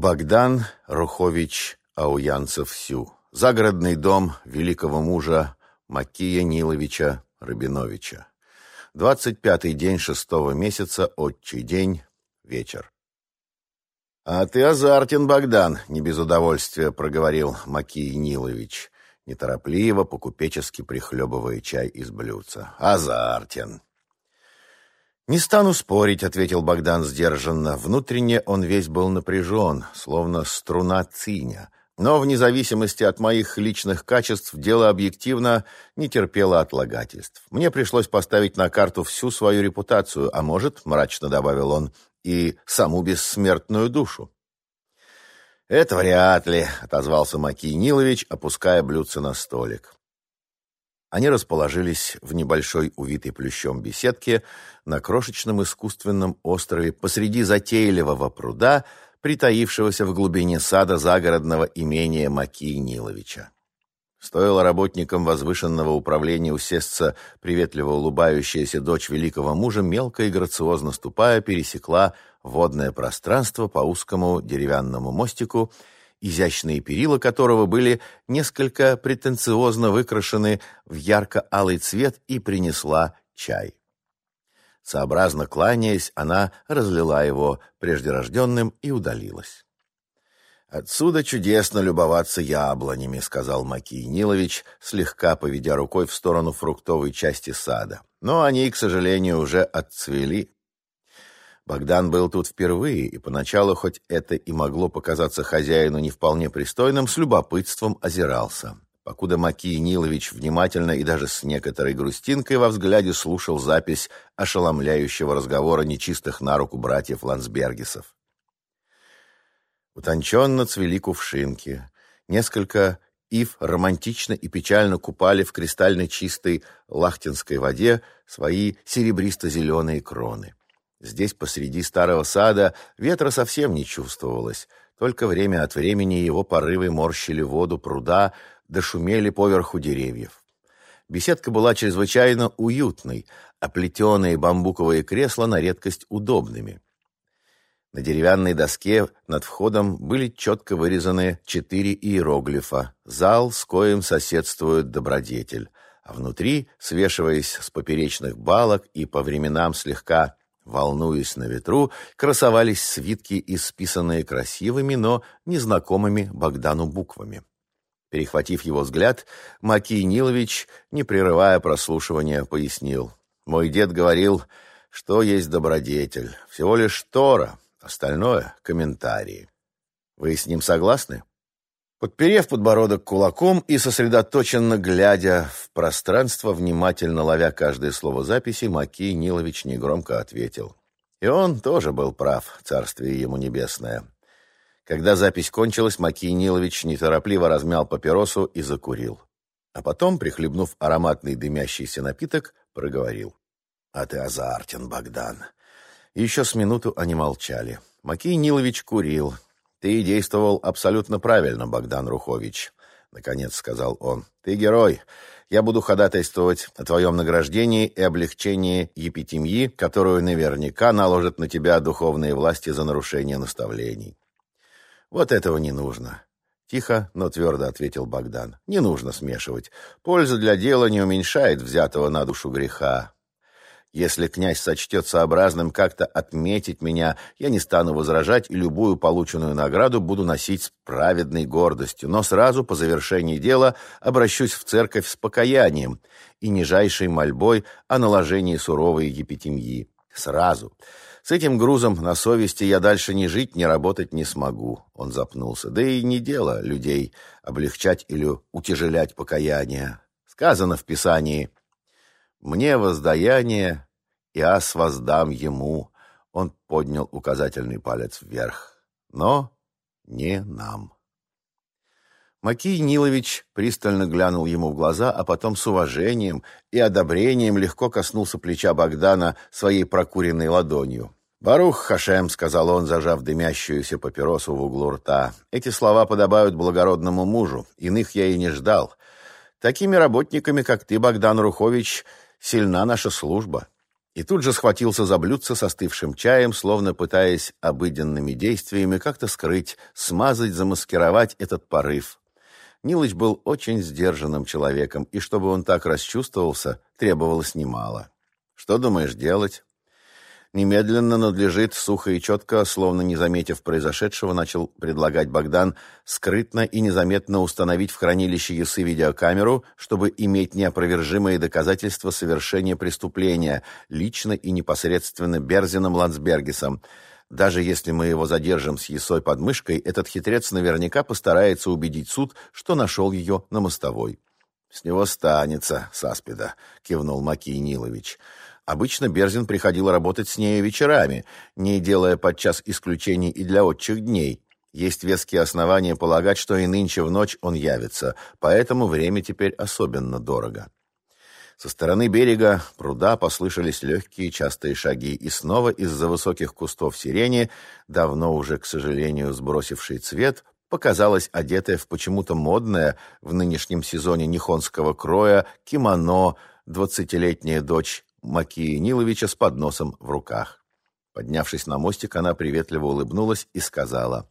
Богдан Рухович Ауянцев-Сю. Загородный дом великого мужа Макия Ниловича Рабиновича. 25-й день шестого месяца, отчий день, вечер. «А ты азартен, Богдан», — не без удовольствия проговорил Макий Нилович, неторопливо, покупечески прихлебывая чай из блюдца. «Азартен». «Не стану спорить», — ответил Богдан сдержанно. Внутренне он весь был напряжен, словно струна циня. Но вне зависимости от моих личных качеств дело объективно не терпело отлагательств. Мне пришлось поставить на карту всю свою репутацию, а может, мрачно добавил он, и саму бессмертную душу. «Это вряд ли», — отозвался Макий Нилович, опуская блюдце на столик. Они расположились в небольшой увитой плющом беседке на крошечном искусственном острове посреди затейливого пруда, притаившегося в глубине сада загородного имения Макии Ниловича. Стоило работникам возвышенного управления усесться, приветливо улыбающаяся дочь великого мужа, мелко и грациозно ступая, пересекла водное пространство по узкому деревянному мостику изящные перила которого были несколько претенциозно выкрашены в ярко-алый цвет, и принесла чай. Сообразно кланяясь, она разлила его преждерожденным и удалилась. «Отсюда чудесно любоваться яблонями», — сказал Макий Нилович, слегка поведя рукой в сторону фруктовой части сада. «Но они, к сожалению, уже отцвели». Богдан был тут впервые, и поначалу, хоть это и могло показаться хозяину не вполне пристойным, с любопытством озирался. Покуда Макий Нилович внимательно и даже с некоторой грустинкой во взгляде слушал запись ошеломляющего разговора нечистых на руку братьев Лансбергисов. Утонченно цвели кувшинки. Несколько ив романтично и печально купали в кристально чистой лахтинской воде свои серебристо-зеленые кроны. Здесь, посреди старого сада, ветра совсем не чувствовалось. Только время от времени его порывы морщили воду пруда, дошумели поверху деревьев. Беседка была чрезвычайно уютной, а плетеные бамбуковые кресла на редкость удобными. На деревянной доске над входом были четко вырезаны четыре иероглифа «Зал, с коим соседствует добродетель», а внутри, свешиваясь с поперечных балок и по временам слегка Волнуясь на ветру, красовались свитки, исписанные красивыми, но незнакомыми Богдану буквами. Перехватив его взгляд, Макий Нилович, не прерывая прослушивания, пояснил. «Мой дед говорил, что есть добродетель. Всего лишь Тора, остальное — комментарии. Вы с ним согласны?» Подперев подбородок кулаком и сосредоточенно глядя в пространство, внимательно ловя каждое слово записи, Макий Нилович негромко ответил. И он тоже был прав, царствие ему небесное. Когда запись кончилась, Макий Нилович неторопливо размял папиросу и закурил. А потом, прихлебнув ароматный дымящийся напиток, проговорил. «А ты азартен, Богдан». еще с минуту они молчали. Макий Нилович курил, «Ты действовал абсолютно правильно, Богдан Рухович», — наконец сказал он. «Ты герой. Я буду ходатайствовать о твоем награждении и облегчении епитемьи, которую наверняка наложат на тебя духовные власти за нарушение наставлений». «Вот этого не нужно». Тихо, но твердо ответил Богдан. «Не нужно смешивать. Польза для дела не уменьшает взятого на душу греха. Если князь сочтет сообразным как-то отметить меня, я не стану возражать и любую полученную награду буду носить с праведной гордостью, но сразу по завершении дела обращусь в церковь с покаянием и нижайшей мольбой о наложении суровой епитемьи. Сразу. С этим грузом на совести я дальше ни жить, ни работать не смогу. Он запнулся. Да и не дело людей облегчать или утяжелять покаяние. Сказано в Писании мне воздаяние, и ас воздам ему. Он поднял указательный палец вверх. Но не нам. Макий Нилович пристально глянул ему в глаза, а потом с уважением и одобрением легко коснулся плеча Богдана своей прокуренной ладонью. «Барух Хашем», — сказал он, зажав дымящуюся папиросу в углу рта, — «эти слова подобают благородному мужу, иных я и не ждал. Такими работниками, как ты, Богдан Рухович, сильна наша служба. и тут же схватился за блюдце с остывшим чаем, словно пытаясь обыденными действиями как-то скрыть, смазать, замаскировать этот порыв. Нилыч был очень сдержанным человеком, и чтобы он так расчувствовался, требовалось немало. «Что думаешь делать?» Немедленно надлежит сухо и четко, словно не заметив произошедшего, начал предлагать Богдан скрытно и незаметно установить в хранилище Ясы видеокамеру, чтобы иметь неопровержимые доказательства совершения преступления лично и непосредственно Берзином Ландсбергесом. Даже если мы его задержим с Ясой под мышкой, этот хитрец наверняка постарается убедить суд, что нашел ее на мостовой. «С него станется, Саспида», — кивнул Макий Нилович. Обычно Берзин приходил работать с ней вечерами, не делая подчас исключений и для отчих дней. Есть веские основания полагать, что и нынче в ночь он явится, поэтому время теперь особенно дорого. Со стороны берега пруда послышались легкие частые шаги, и снова из-за высоких кустов сирени, давно уже, к сожалению, сбросивший цвет, показалась одетая в почему-то модное в нынешнем сезоне нихонского кроя кимоно двадцатилетняя дочь Макии Ниловича с подносом в руках. Поднявшись на мостик, она приветливо улыбнулась и сказала,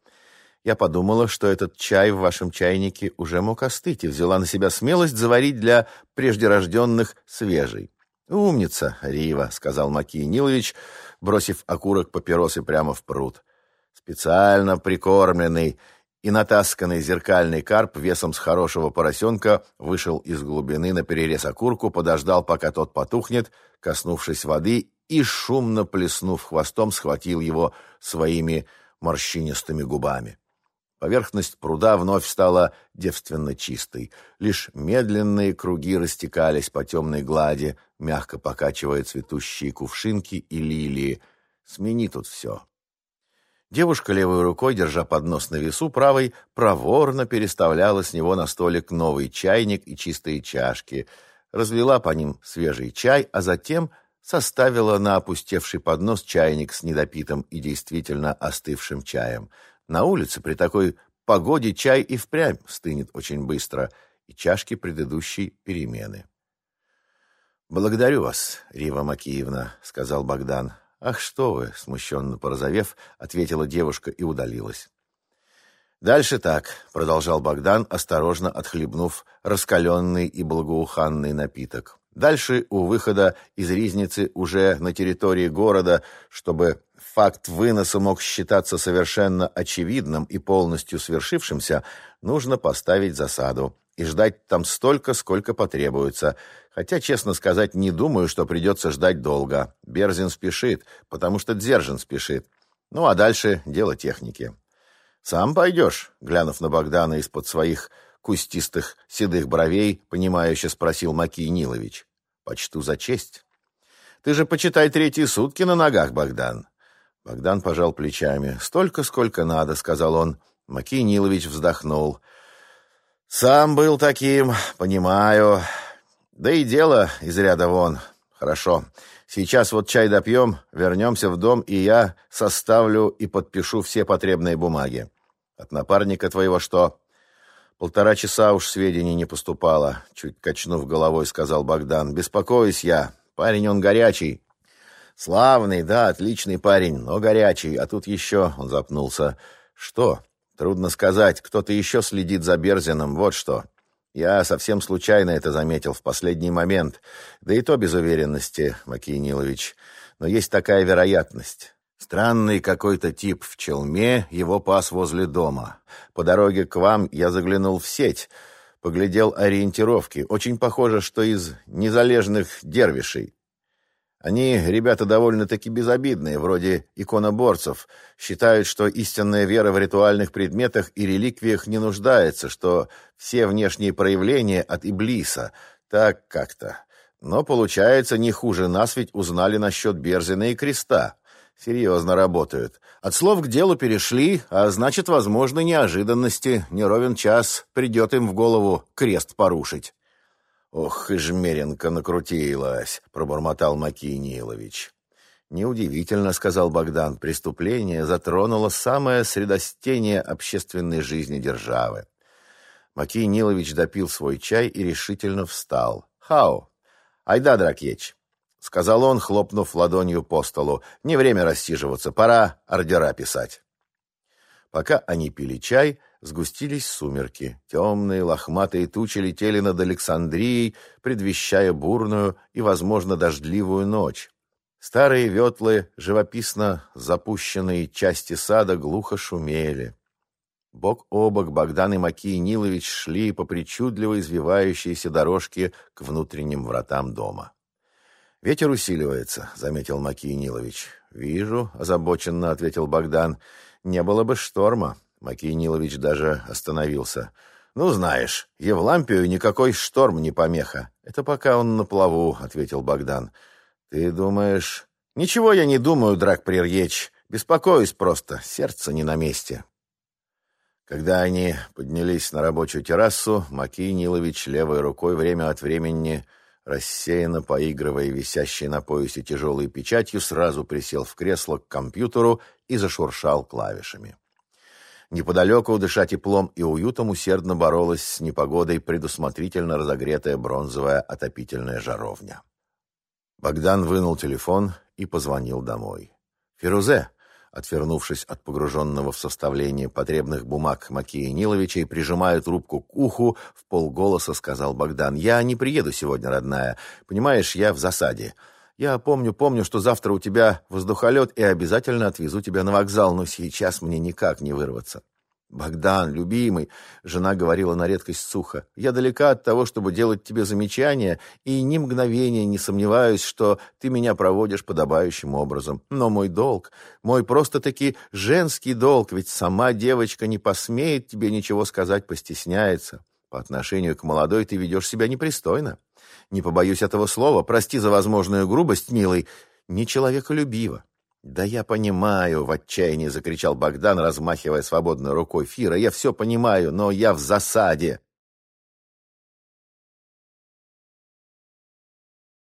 «Я подумала, что этот чай в вашем чайнике уже мог остыть, и взяла на себя смелость заварить для преждерожденных свежий». «Умница, Рива», — сказал Макий Нилович, бросив окурок папиросы прямо в пруд. «Специально прикормленный и натасканный зеркальный карп весом с хорошего поросенка вышел из глубины на перерез окурку, подождал, пока тот потухнет, коснувшись воды и, шумно плеснув хвостом, схватил его своими морщинистыми губами. Поверхность пруда вновь стала девственно чистой. Лишь медленные круги растекались по темной глади, мягко покачивая цветущие кувшинки и лилии. Смени тут все. Девушка левой рукой, держа поднос на весу, правой проворно переставляла с него на столик новый чайник и чистые чашки, разлила по ним свежий чай, а затем составила на опустевший поднос чайник с недопитым и действительно остывшим чаем. На улице при такой погоде чай и впрямь стынет очень быстро, и чашки предыдущей перемены. «Благодарю вас, Рива Макиевна», — сказал Богдан. «Ах, что вы!» — смущенно порозовев, ответила девушка и удалилась. «Дальше так», — продолжал Богдан, осторожно отхлебнув раскаленный и благоуханный напиток. Дальше у выхода из Ризницы уже на территории города, чтобы факт выноса мог считаться совершенно очевидным и полностью свершившимся, нужно поставить засаду и ждать там столько, сколько потребуется. Хотя, честно сказать, не думаю, что придется ждать долго. Берзин спешит, потому что Дзержин спешит. Ну, а дальше дело техники. «Сам пойдешь?» — глянув на Богдана из-под своих кустистых седых бровей, понимающе спросил Макий Нилович. «Почту за честь». «Ты же, почитай, третьи сутки на ногах, Богдан». Богдан пожал плечами. «Столько, сколько надо», — сказал он. Макий Нилович вздохнул. Сам был таким, понимаю. Да и дело из ряда вон. Хорошо. Сейчас вот чай допьем, вернемся в дом, и я составлю и подпишу все потребные бумаги. От напарника твоего что? Полтора часа уж сведений не поступало, чуть качнув головой, сказал Богдан. Беспокоюсь я. Парень он горячий. Славный, да, отличный парень, но горячий. А тут еще, он запнулся. Что? Трудно сказать, кто-то еще следит за Берзиным, вот что. Я совсем случайно это заметил в последний момент, да и то без уверенности, Макинилович. Но есть такая вероятность. Странный какой-то тип в челме, его пас возле дома. По дороге к вам я заглянул в сеть, поглядел ориентировки. Очень похоже, что из незалежных дервишей. Они, ребята, довольно-таки безобидные, вроде иконоборцев, считают, что истинная вера в ритуальных предметах и реликвиях не нуждается, что все внешние проявления от Иблиса. Так как-то. Но, получается, не хуже нас ведь узнали насчет Берзина и Креста. Серьезно работают. От слов к делу перешли, а значит, возможны неожиданности. Не ровен час придет им в голову крест порушить. «Ох, и жмеренка накрутилась», — пробормотал Макинилович. «Неудивительно», — сказал Богдан, — «преступление затронуло самое средостение общественной жизни державы». Макинилович допил свой чай и решительно встал. «Хау! Айда, Дракеч!» — сказал он, хлопнув ладонью по столу. «Не время рассиживаться, пора ордера писать». Пока они пили чай, сгустились сумерки. Темные лохматые тучи летели над Александрией, предвещая бурную и, возможно, дождливую ночь. Старые ветлы, живописно запущенные части сада, глухо шумели. Бок о бок Богдан и Макий Нилович шли по причудливо извивающейся дорожке к внутренним вратам дома. «Ветер усиливается», — заметил Макий Нилович. «Вижу», — озабоченно ответил Богдан. «Не было бы шторма». Макий Нилович даже остановился. «Ну, знаешь, Евлампию никакой шторм не помеха. Это пока он на плаву», — ответил Богдан. «Ты думаешь...» «Ничего я не думаю, Драк Прирьеч. Беспокоюсь просто. Сердце не на месте». Когда они поднялись на рабочую террасу, Макий Нилович левой рукой время от времени, рассеянно поигрывая висящей на поясе тяжелой печатью, сразу присел в кресло к компьютеру и зашуршал клавишами. Неподалеку, дыша теплом и уютом, усердно боролась с непогодой предусмотрительно разогретая бронзовая отопительная жаровня. Богдан вынул телефон и позвонил домой. «Фирузе!» Отвернувшись от погруженного в составление потребных бумаг Макея Ниловича и прижимая трубку к уху, в полголоса сказал Богдан, «Я не приеду сегодня, родная. Понимаешь, я в засаде. Я помню, помню, что завтра у тебя воздухолет и обязательно отвезу тебя на вокзал, но сейчас мне никак не вырваться». «Богдан, любимый», — жена говорила на редкость сухо, — «я далека от того, чтобы делать тебе замечания, и ни мгновения не сомневаюсь, что ты меня проводишь подобающим образом. Но мой долг, мой просто-таки женский долг, ведь сама девочка не посмеет тебе ничего сказать, постесняется. По отношению к молодой ты ведешь себя непристойно. Не побоюсь этого слова, прости за возможную грубость, милый, не человеколюбиво. «Да я понимаю!» — в отчаянии закричал Богдан, размахивая свободной рукой. «Фира, я все понимаю, но я в засаде!»